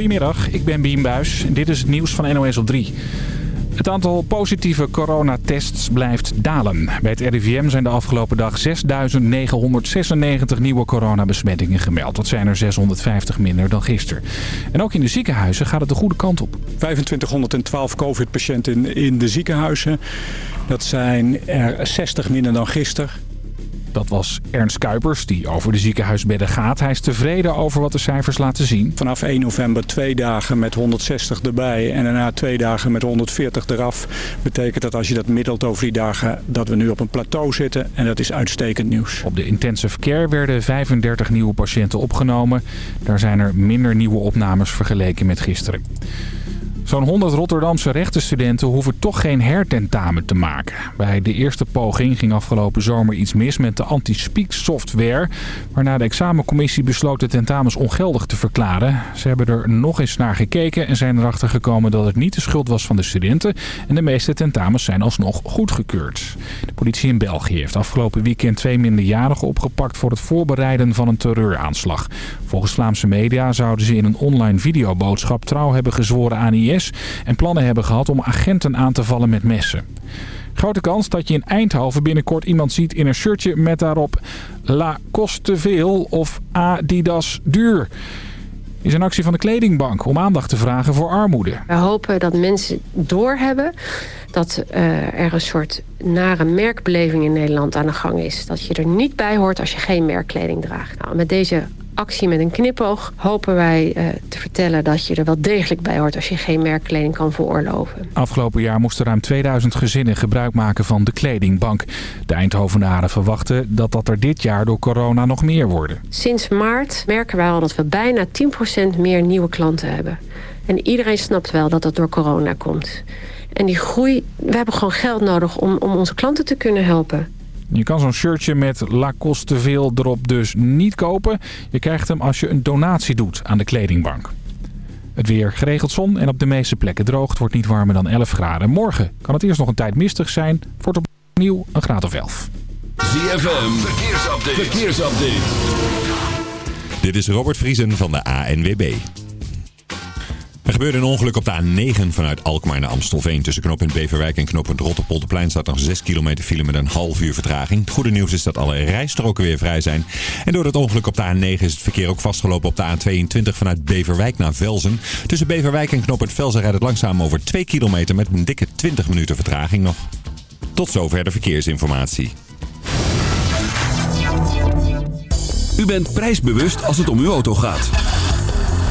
Goedemiddag, ik ben Bien Buis en dit is het nieuws van NOS op 3. Het aantal positieve coronatests blijft dalen. Bij het RIVM zijn de afgelopen dag 6.996 nieuwe coronabesmettingen gemeld. Dat zijn er 650 minder dan gisteren. En ook in de ziekenhuizen gaat het de goede kant op. 2512 covid-patiënten in de ziekenhuizen. Dat zijn er 60 minder dan gisteren. Dat was Ernst Kuipers, die over de ziekenhuisbedden gaat. Hij is tevreden over wat de cijfers laten zien. Vanaf 1 november twee dagen met 160 erbij en daarna twee dagen met 140 eraf. Betekent dat als je dat middelt over die dagen dat we nu op een plateau zitten. En dat is uitstekend nieuws. Op de intensive care werden 35 nieuwe patiënten opgenomen. Daar zijn er minder nieuwe opnames vergeleken met gisteren. Zo'n 100 Rotterdamse rechtenstudenten hoeven toch geen hertentamen te maken. Bij de eerste poging ging afgelopen zomer iets mis met de anti-speak software... waarna de examencommissie besloot de tentamens ongeldig te verklaren. Ze hebben er nog eens naar gekeken en zijn erachter gekomen dat het niet de schuld was van de studenten... en de meeste tentamens zijn alsnog goedgekeurd. De politie in België heeft afgelopen weekend twee minderjarigen opgepakt... voor het voorbereiden van een terreuraanslag. Volgens Vlaamse media zouden ze in een online videoboodschap trouw hebben gezworen aan IS en plannen hebben gehad om agenten aan te vallen met messen. Grote kans dat je in Eindhoven binnenkort iemand ziet in een shirtje met daarop La kost veel of Adidas duur is een actie van de kledingbank om aandacht te vragen voor armoede. We hopen dat mensen doorhebben dat uh, er een soort nare merkbeleving in Nederland aan de gang is. Dat je er niet bij hoort als je geen merkkleding draagt. Nou, met deze actie met een knipoog hopen wij uh, te vertellen dat je er wel degelijk bij hoort als je geen merkkleding kan veroorloven. Afgelopen jaar moesten ruim 2000 gezinnen gebruik maken van de kledingbank. De Eindhovenaren verwachten dat dat er dit jaar door corona nog meer worden. Sinds maart merken wij al dat we bijna 10% meer nieuwe klanten hebben. En iedereen snapt wel dat dat door corona komt. En die groei, we hebben gewoon geld nodig om, om onze klanten te kunnen helpen. Je kan zo'n shirtje met Lacoste veel erop dus niet kopen. Je krijgt hem als je een donatie doet aan de kledingbank. Het weer geregeld zon en op de meeste plekken droog. Het wordt niet warmer dan 11 graden. Morgen kan het eerst nog een tijd mistig zijn. Wordt opnieuw een graad of 11. ZFM, verkeersupdate. verkeersupdate. Dit is Robert Vriesen van de ANWB. Er gebeurde een ongeluk op de A9 vanuit Alkmaar naar Amstelveen. Tussen knooppunt Beverwijk en knooppunt Rotterpolderplein staat nog 6 kilometer file met een half uur vertraging. Het goede nieuws is dat alle rijstroken weer vrij zijn. En door het ongeluk op de A9 is het verkeer ook vastgelopen op de A22 vanuit Beverwijk naar Velzen. Tussen Beverwijk en knooppunt Velzen rijdt het langzaam over 2 kilometer met een dikke 20 minuten vertraging nog. Tot zover de verkeersinformatie. U bent prijsbewust als het om uw auto gaat.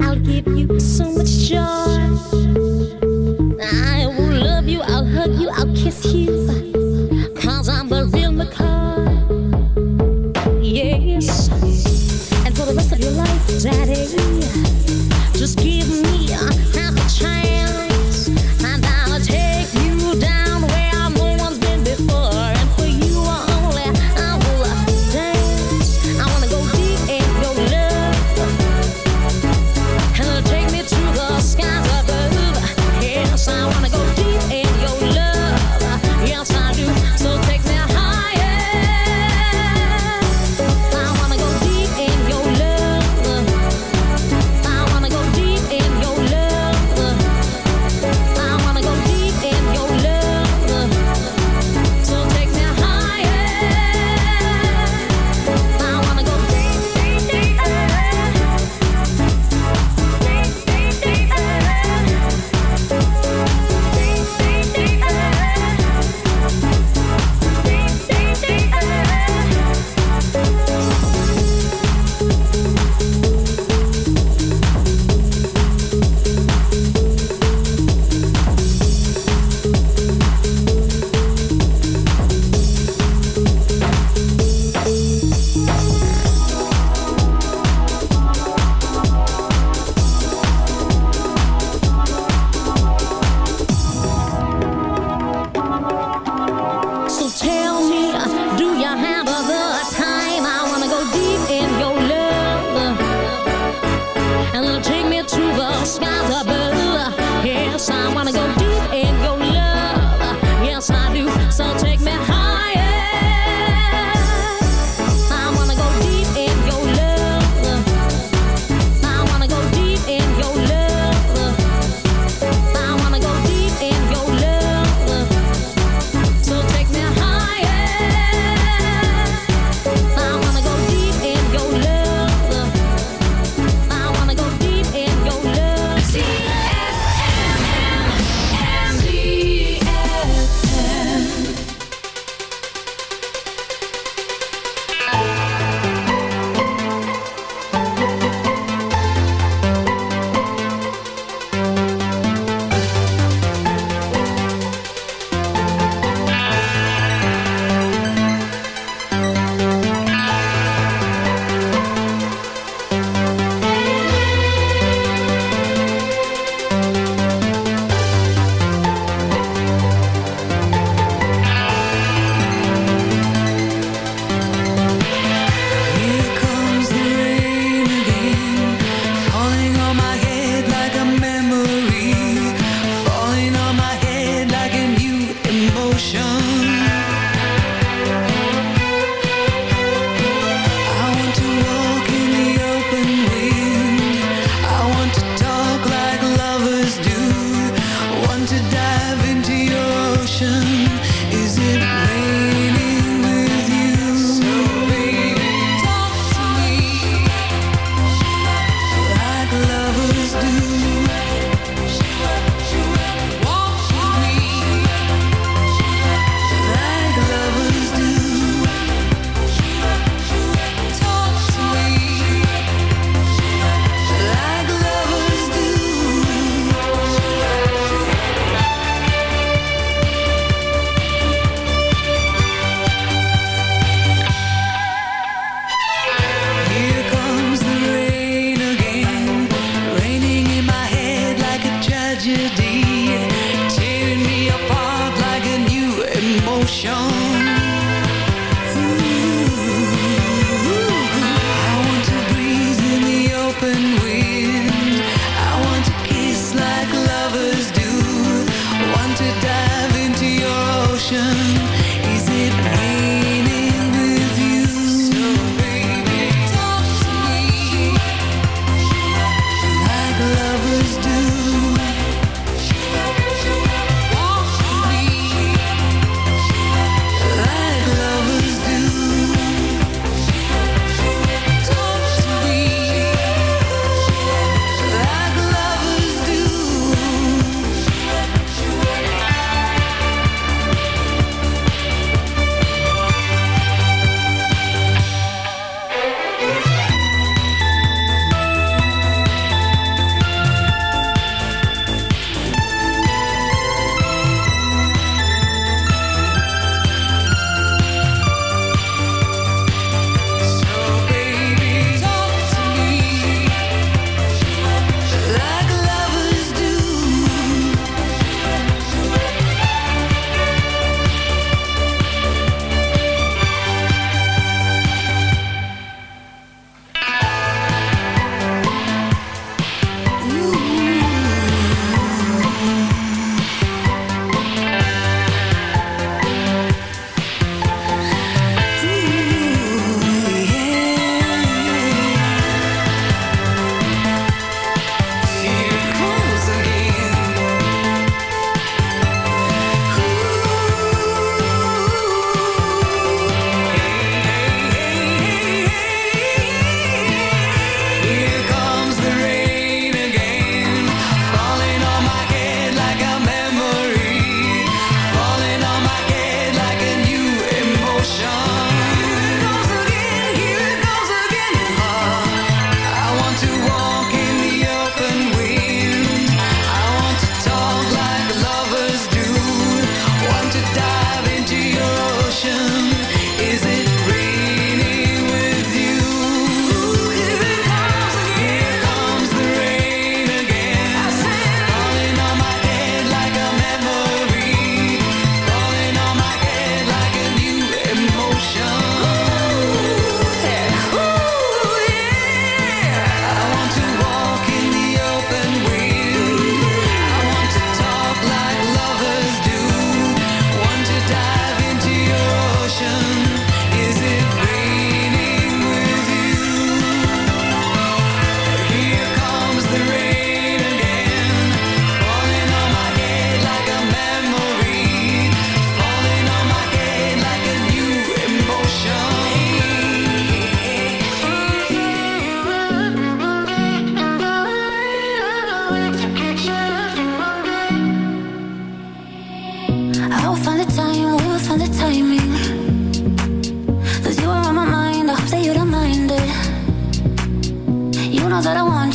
I'll give you so much joy. I will love you, I'll hug you, I'll kiss you.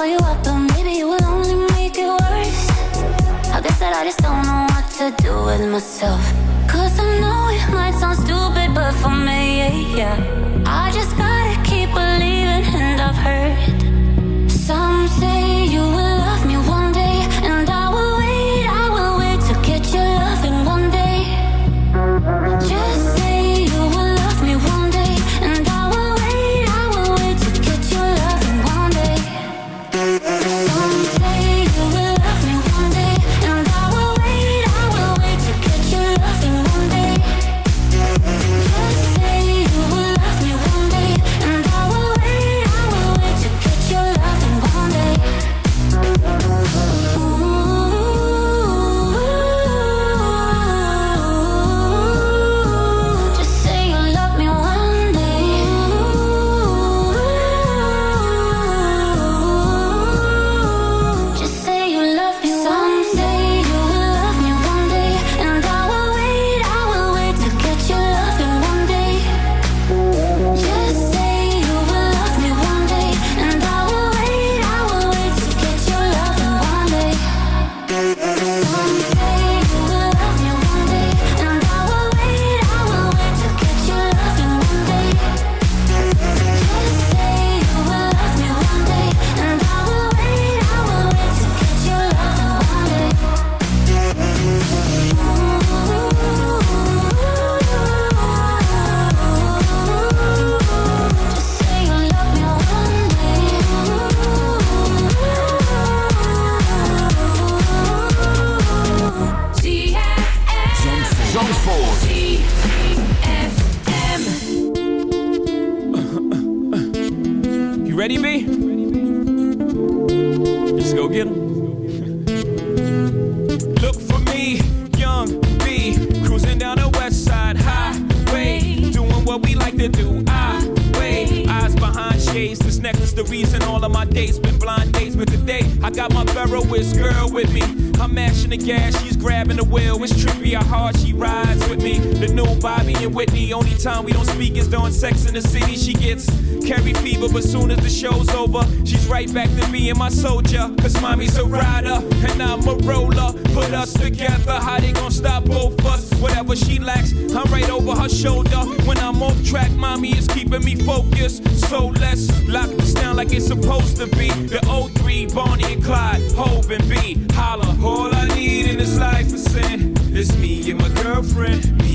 call you up, but maybe it will only make it worse. I guess that I just don't know what to do with myself. Cause I know it might sound stupid, but for me, yeah, yeah. I just gotta keep believing, and I've heard. girlfriend.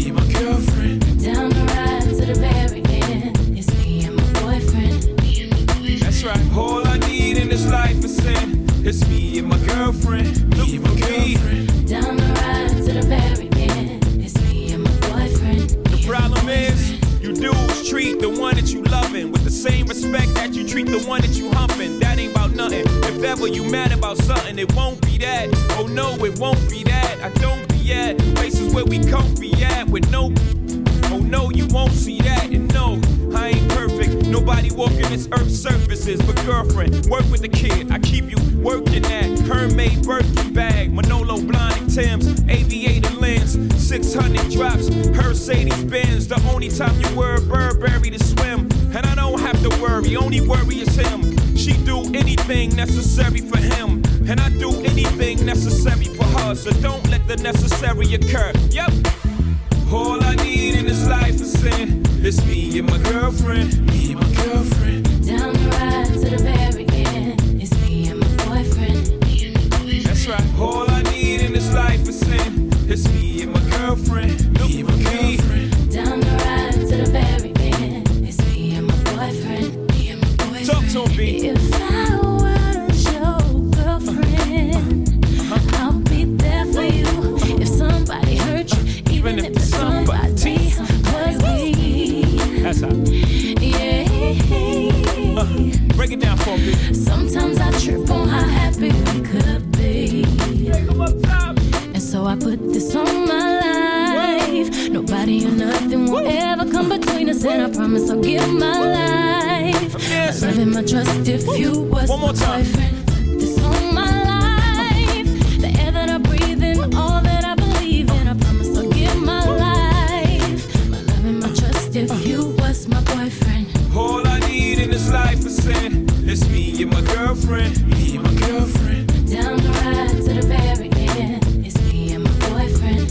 yes. Serving my trust if you was One more time. Boyfriend. This all my life. The air that I breathe in, all that I believe in. I promise I'll give my life. My love and my trust if you was my boyfriend. All I need in this life is sin. It's me and my girlfriend. Me and my girlfriend. Down the ride to the very end. It's me and my boyfriend.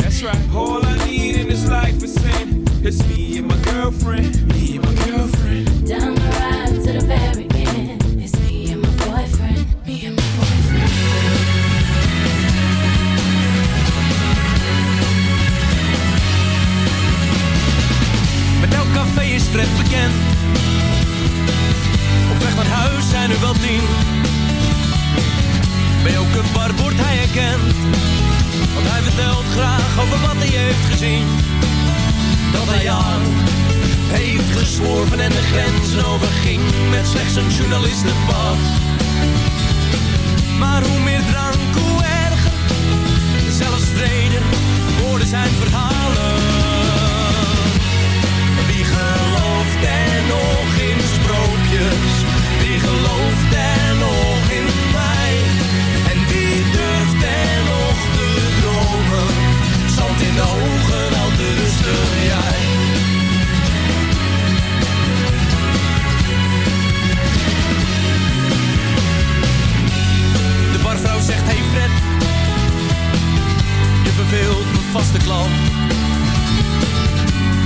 That's right. All I need in this life is sin. It's me and my girlfriend. Op weg naar huis zijn er wel tien. Bij elke bar wordt hij herkend. Want hij vertelt graag over wat hij heeft gezien. Dat hij aan heeft gesworven en de grenzen overging. Met slechts een journalistenpas. Maar hoe meer drank, hoe erger. Zelfs vrede worden zijn verhalen. Zegt, hey Fred, je verveelt mijn vaste klant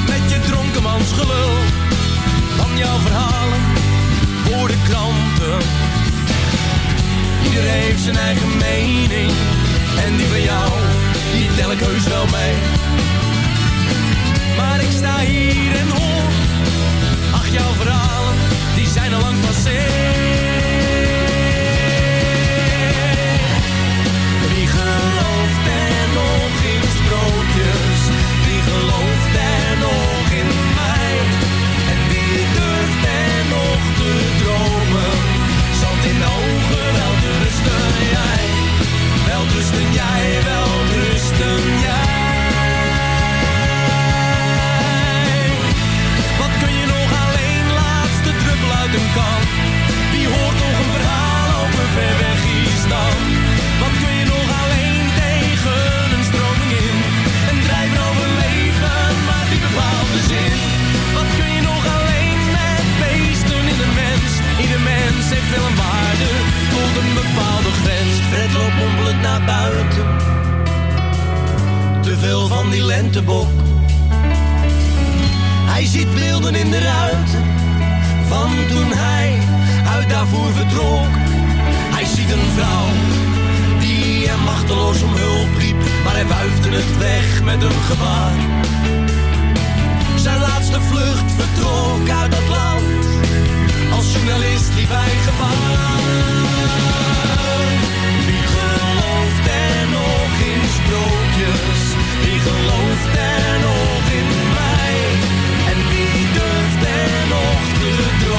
met je dronkenmans gelul. Van jouw verhalen voor de kranten. Ieder heeft zijn eigen mening. En die van jou, die tel ik heus wel mee. Maar ik sta hier en hoor. Ach, jouw verhalen, die zijn al lang passé. Jij, wel rusten jij. Wat kun je nog alleen, laatste druppel uit een kan? Wie hoort nog een verhaal over ver weg Island? Wat kun je nog alleen tegen een stroming in? Een drijven overleven, maar die bepaalt de zin. Wat kun je nog alleen met beesten in de mens? Ieder mens heeft wel een waarde tot een bepaalde naar buiten. Te veel van die lentebok. Hij ziet beelden in de ruiten van toen hij uit daarvoor vertrok. Hij ziet een vrouw die hem machteloos om hulp riep, maar hij wuifde het weg met een gebaar. Zijn laatste vlucht vertrok uit dat land, als journalist liep hij gevaar. Gelooft er nog in mij? En wie durft er nog te dromen?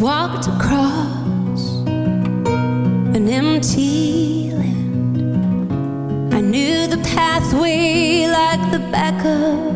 walked across an empty land. I knew the pathway like the back of